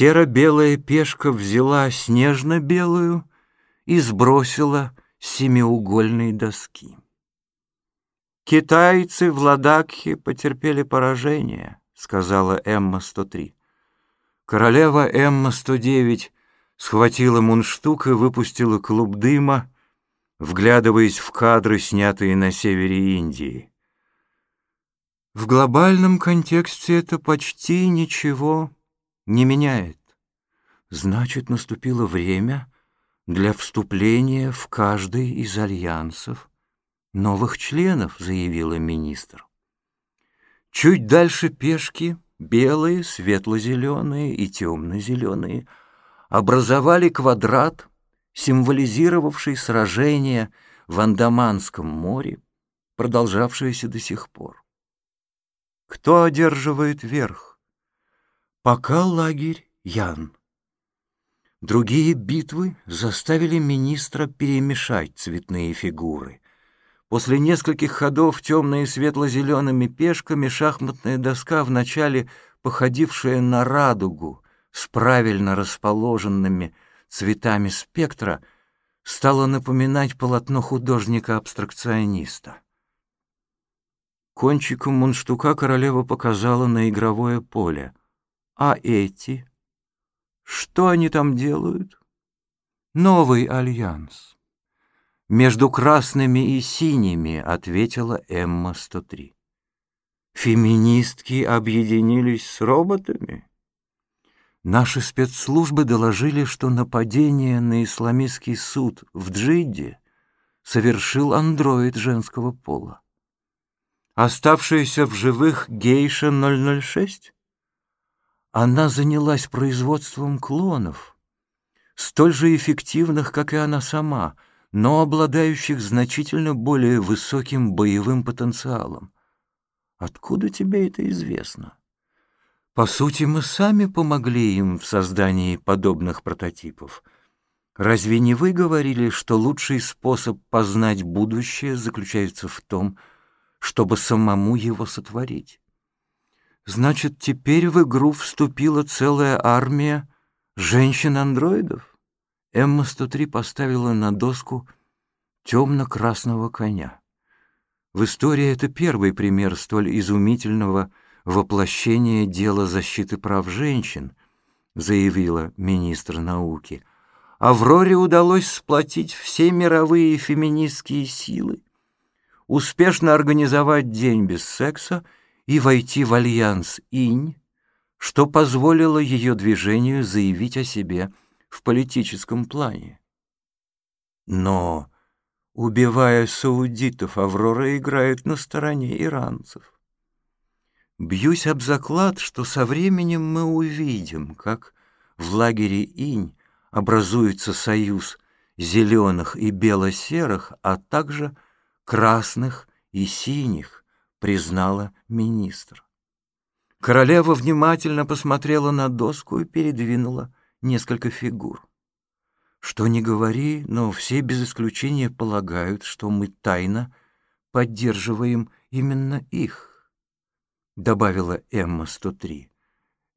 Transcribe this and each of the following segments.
Серо-белая пешка взяла снежно-белую и сбросила с семиугольной доски. «Китайцы в Ладакхе потерпели поражение», — сказала Эмма-103. Королева Эмма-109 схватила мундштук и выпустила клуб дыма, вглядываясь в кадры, снятые на севере Индии. В глобальном контексте это почти ничего не меняет. Значит, наступило время для вступления в каждый из альянсов новых членов, заявила министр. Чуть дальше пешки, белые, светло-зеленые и темно-зеленые, образовали квадрат, символизировавший сражение в Андаманском море, продолжавшееся до сих пор. Кто одерживает верх? Пока лагерь Ян. Другие битвы заставили министра перемешать цветные фигуры. После нескольких ходов темно- и светло-зелеными пешками шахматная доска, вначале походившая на радугу с правильно расположенными цветами спектра, стала напоминать полотно художника-абстракциониста. Кончиком мундштука королева показала на игровое поле. А эти? Что они там делают? Новый альянс. Между красными и синими, ответила Эмма-103. Феминистки объединились с роботами? Наши спецслужбы доложили, что нападение на исламистский суд в Джидде совершил андроид женского пола. Оставшаяся в живых гейша 006? Она занялась производством клонов, столь же эффективных, как и она сама, но обладающих значительно более высоким боевым потенциалом. Откуда тебе это известно? По сути, мы сами помогли им в создании подобных прототипов. Разве не вы говорили, что лучший способ познать будущее заключается в том, что чтобы самому его сотворить. Значит, теперь в игру вступила целая армия женщин-андроидов? Эмма-103 поставила на доску темно-красного коня. В истории это первый пример столь изумительного воплощения дела защиты прав женщин, заявила министр науки. Авроре удалось сплотить все мировые феминистские силы успешно организовать день без секса и войти в альянс инь, что позволило ее движению заявить о себе в политическом плане. Но, убивая саудитов, Аврора играет на стороне иранцев. Бьюсь об заклад, что со временем мы увидим, как в лагере инь образуется союз зеленых и бело-серых, а также – красных и синих, признала министр. Королева внимательно посмотрела на доску и передвинула несколько фигур. Что ни говори, но все без исключения полагают, что мы тайно поддерживаем именно их, добавила Эмма-103.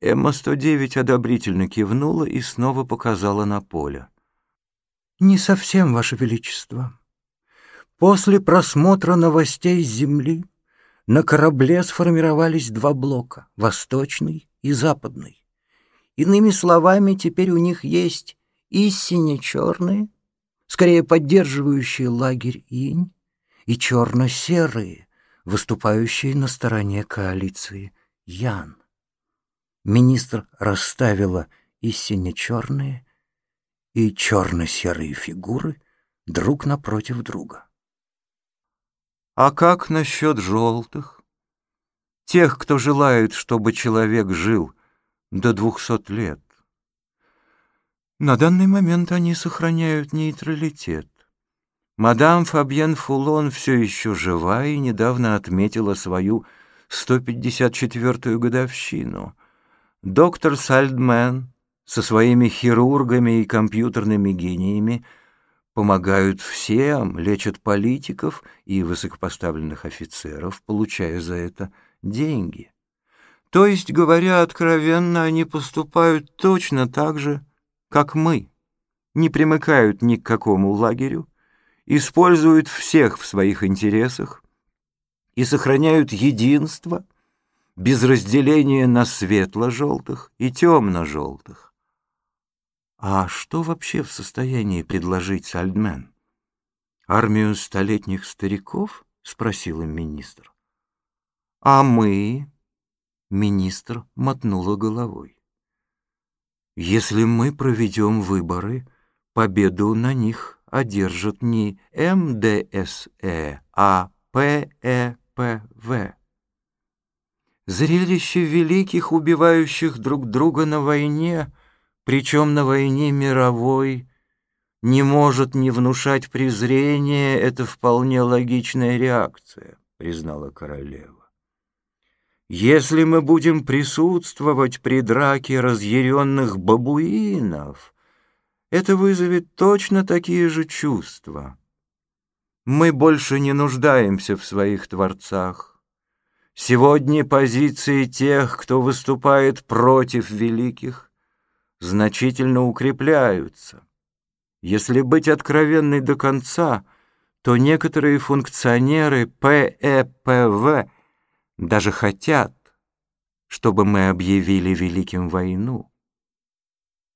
Эмма-109 одобрительно кивнула и снова показала на поле. «Не совсем, Ваше Величество. После просмотра новостей с Земли на корабле сформировались два блока — восточный и западный. Иными словами, теперь у них есть и сине-черные, скорее поддерживающие лагерь инь, и черно-серые, выступающие на стороне коалиции Ян. Министр расставила и сине-черные, и черно-серые фигуры друг напротив друга. А как насчет желтых? Тех, кто желает, чтобы человек жил до двухсот лет. На данный момент они сохраняют нейтралитет. Мадам Фабьен Фулон все еще жива и недавно отметила свою 154-ю годовщину. Доктор Сальдмен со своими хирургами и компьютерными гениями – помогают всем, лечат политиков и высокопоставленных офицеров, получая за это деньги. То есть, говоря откровенно, они поступают точно так же, как мы, не примыкают ни к какому лагерю, используют всех в своих интересах и сохраняют единство без разделения на светло-желтых и темно-желтых. А что вообще в состоянии предложить Сальдмен? Армию столетних стариков? — спросил им министр. А мы Министр мотнула головой. «Если мы проведем выборы, победу на них одержат не МДСЭ, а ПЭПВ. Зрелище великих, убивающих друг друга на войне, причем на войне мировой, не может не внушать презрения, это вполне логичная реакция», — признала королева. Если мы будем присутствовать при драке разъяренных бабуинов, это вызовет точно такие же чувства. Мы больше не нуждаемся в своих творцах. Сегодня позиции тех, кто выступает против великих, значительно укрепляются. Если быть откровенной до конца, то некоторые функционеры ПЭПВ даже хотят, чтобы мы объявили великим войну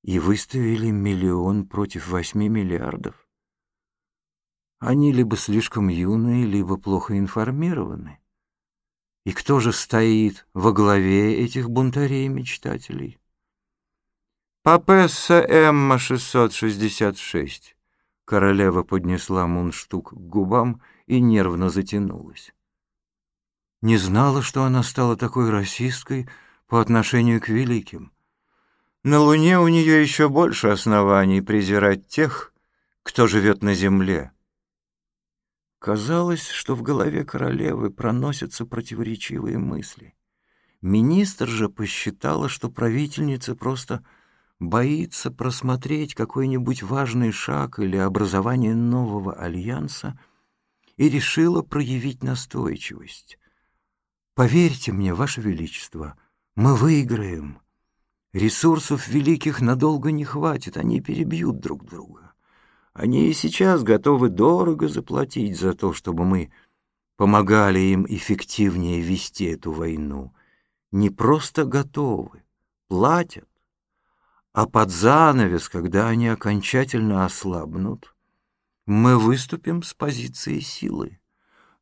и выставили миллион против восьми миллиардов. Они либо слишком юные, либо плохо информированы. И кто же стоит во главе этих бунтарей-мечтателей? «Папесса Эмма 666». Королева поднесла мундштук к губам и нервно затянулась не знала, что она стала такой расисткой по отношению к великим. На Луне у нее еще больше оснований презирать тех, кто живет на Земле. Казалось, что в голове королевы проносятся противоречивые мысли. Министр же посчитала, что правительница просто боится просмотреть какой-нибудь важный шаг или образование нового альянса и решила проявить настойчивость. Поверьте мне, Ваше Величество, мы выиграем. Ресурсов великих надолго не хватит, они перебьют друг друга. Они и сейчас готовы дорого заплатить за то, чтобы мы помогали им эффективнее вести эту войну. Не просто готовы, платят. А под занавес, когда они окончательно ослабнут, мы выступим с позиции силы.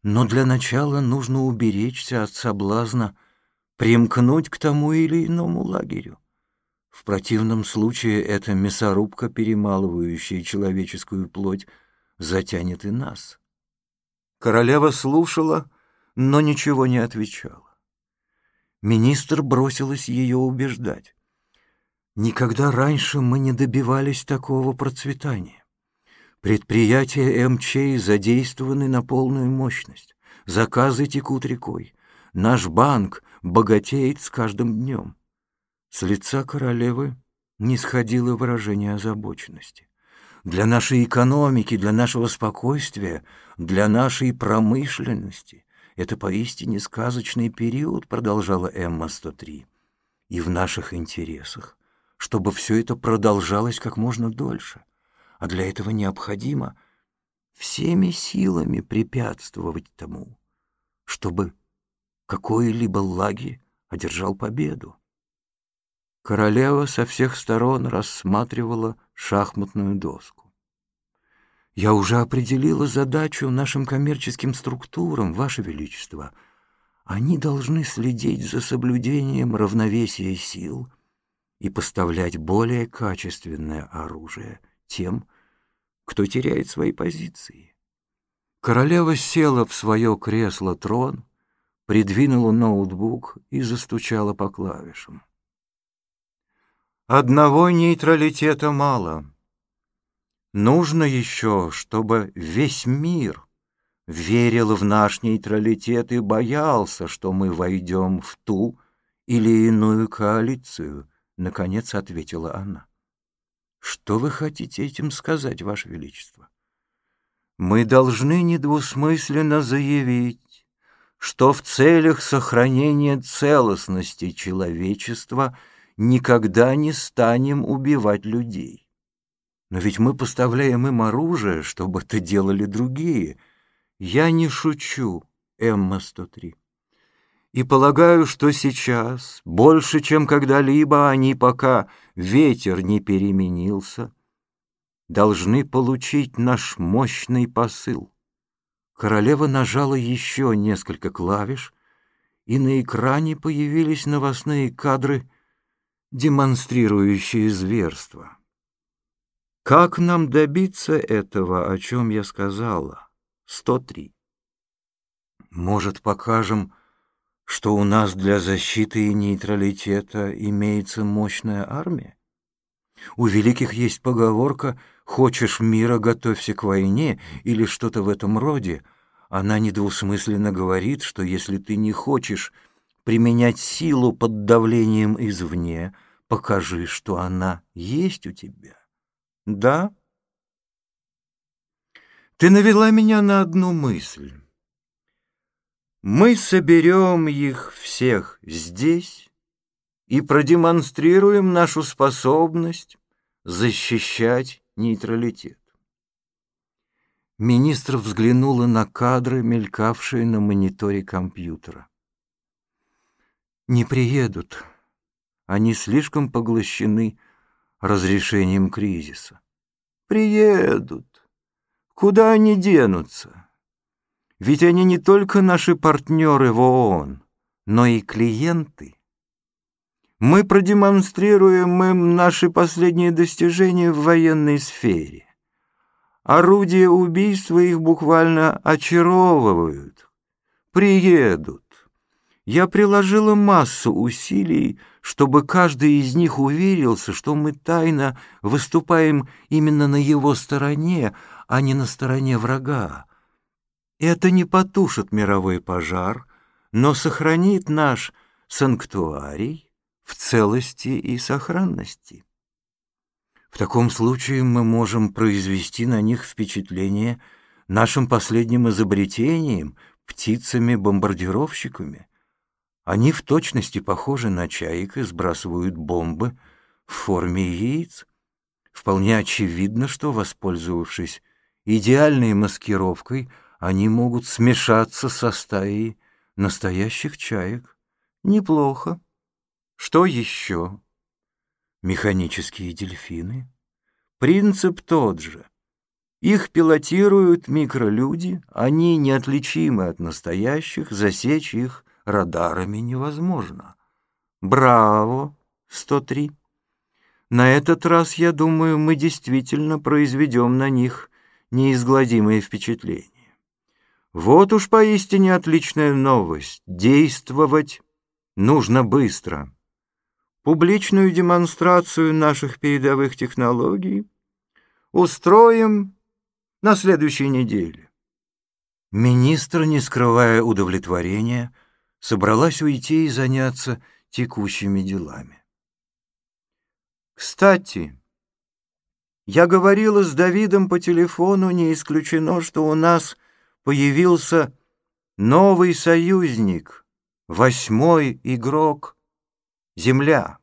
Но для начала нужно уберечься от соблазна примкнуть к тому или иному лагерю. В противном случае эта мясорубка, перемалывающая человеческую плоть, затянет и нас. Королева слушала, но ничего не отвечала. Министр бросилась ее убеждать. Никогда раньше мы не добивались такого процветания. Предприятия МЧ задействованы на полную мощность. Заказы текут рекой. Наш банк богатеет с каждым днем. С лица королевы не сходило выражение озабоченности. Для нашей экономики, для нашего спокойствия, для нашей промышленности это поистине сказочный период, продолжала Эмма-103. И в наших интересах, чтобы все это продолжалось как можно дольше а для этого необходимо всеми силами препятствовать тому, чтобы какой-либо лагерь одержал победу. Королева со всех сторон рассматривала шахматную доску. «Я уже определила задачу нашим коммерческим структурам, Ваше Величество. Они должны следить за соблюдением равновесия сил и поставлять более качественное оружие тем, кто теряет свои позиции. Королева села в свое кресло-трон, придвинула ноутбук и застучала по клавишам. Одного нейтралитета мало. Нужно еще, чтобы весь мир верил в наш нейтралитет и боялся, что мы войдем в ту или иную коалицию, — наконец ответила она. Что вы хотите этим сказать, Ваше Величество? Мы должны недвусмысленно заявить, что в целях сохранения целостности человечества никогда не станем убивать людей. Но ведь мы поставляем им оружие, чтобы это делали другие. Я не шучу, Эмма-103. И полагаю, что сейчас, больше, чем когда-либо, они, пока ветер не переменился, должны получить наш мощный посыл. Королева нажала еще несколько клавиш, и на экране появились новостные кадры, демонстрирующие зверство. Как нам добиться этого, о чем я сказала? 103. Может, покажем, что у нас для защиты и нейтралитета имеется мощная армия? У великих есть поговорка «хочешь мира, готовься к войне» или что-то в этом роде. Она недвусмысленно говорит, что если ты не хочешь применять силу под давлением извне, покажи, что она есть у тебя. Да? Ты навела меня на одну мысль. Мы соберем их всех здесь и продемонстрируем нашу способность защищать нейтралитет. Министр взглянула на кадры, мелькавшие на мониторе компьютера. «Не приедут. Они слишком поглощены разрешением кризиса. Приедут. Куда они денутся?» Ведь они не только наши партнеры в ООН, но и клиенты. Мы продемонстрируем им наши последние достижения в военной сфере. Орудия убийства их буквально очаровывают. Приедут. Я приложила массу усилий, чтобы каждый из них уверился, что мы тайно выступаем именно на его стороне, а не на стороне врага. Это не потушит мировой пожар, но сохранит наш санктуарий в целости и сохранности. В таком случае мы можем произвести на них впечатление нашим последним изобретением, птицами-бомбардировщиками. Они в точности похожи на чаек и сбрасывают бомбы в форме яиц. Вполне очевидно, что, воспользовавшись идеальной маскировкой, они могут смешаться со стаей настоящих чаек. Неплохо. Что еще? Механические дельфины. Принцип тот же. Их пилотируют микролюди, они неотличимы от настоящих, засечь их радарами невозможно. Браво, 103. На этот раз, я думаю, мы действительно произведем на них неизгладимое впечатление. Вот уж поистине отличная новость. Действовать нужно быстро. Публичную демонстрацию наших передовых технологий устроим на следующей неделе. Министр, не скрывая удовлетворения, собралась уйти и заняться текущими делами. Кстати, я говорила с Давидом по телефону, не исключено, что у нас появился новый союзник, восьмой игрок — Земля.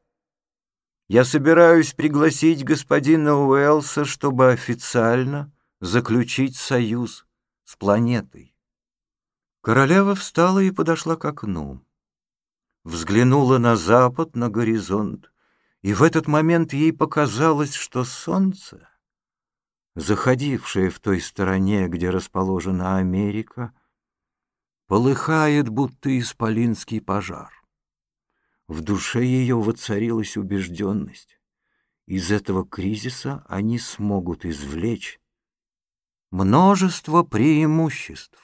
Я собираюсь пригласить господина Уэлса, чтобы официально заключить союз с планетой. Королева встала и подошла к окну. Взглянула на запад, на горизонт, и в этот момент ей показалось, что солнце — заходившая в той стороне, где расположена Америка, полыхает, будто исполинский пожар. В душе ее воцарилась убежденность. Из этого кризиса они смогут извлечь множество преимуществ.